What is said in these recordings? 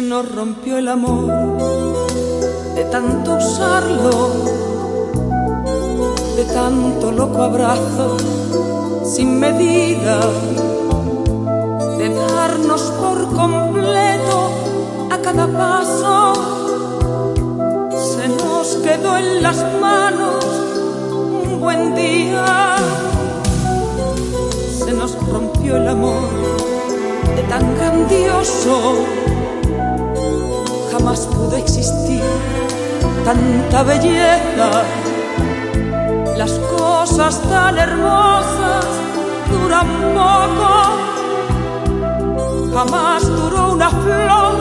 nos rompió el amor de tanto usarlo, de tanto loco abrazo sin medida, de darnos por completo a cada paso. Se nos quedó en las manos un buen día, se nos rompió el amor tan grandioso jamás pudo existir tanta belleza. Las cosas tan hermosas duran poco. Jamás duró una flor,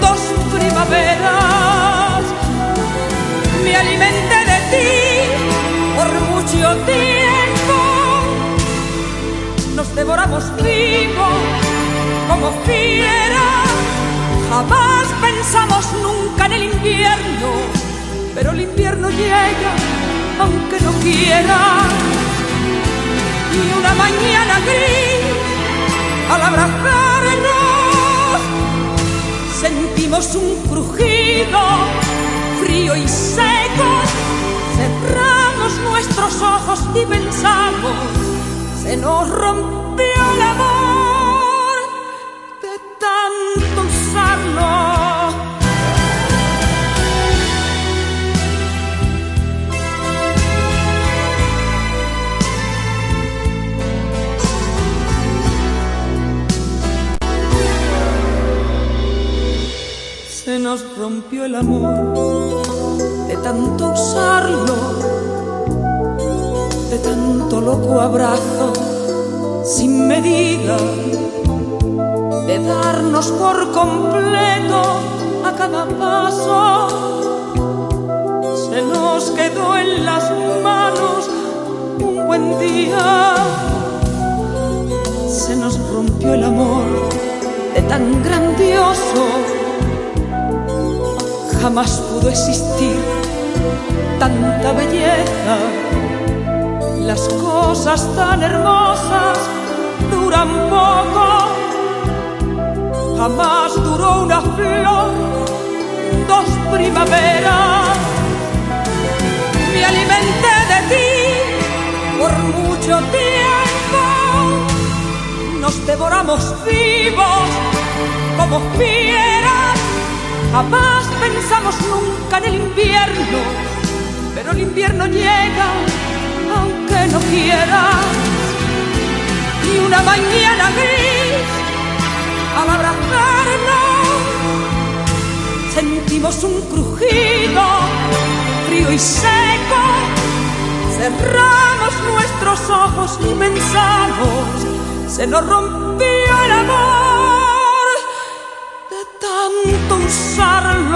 dos primaveras. Me alimenté de ti por mucho tiempo. Nos devoramos vivos como. Jamás pensamos nunca en el invierno, pero el invierno llega aunque no quiera. Y una mañana gris, al abrazarnos, sentimos un crujido frío y seco. Cerramos nuestros ojos y pensamos, se nos rompió el amor nos rompió el amor de tanto usarlo, de tanto loco abrazo sin medida, de darnos por completo a cada paso. Se nos quedó en las manos un buen día, se nos rompió el amor de tan grandioso jamás pudo existir tanta belleza. Las cosas tan hermosas duran poco. Jamás duró una flor, dos primaveras. Me alimenté de ti por mucho tiempo. Nos devoramos vivos como fieras. Jamás pensamos nunca en el invierno, pero el invierno llega aunque no quiera. Y una mañana gris, al abrazarnos, sentimos un crujido frío y seco. Cerramos nuestros ojos y pensamos, se nos rompió el amor tanto usarlo.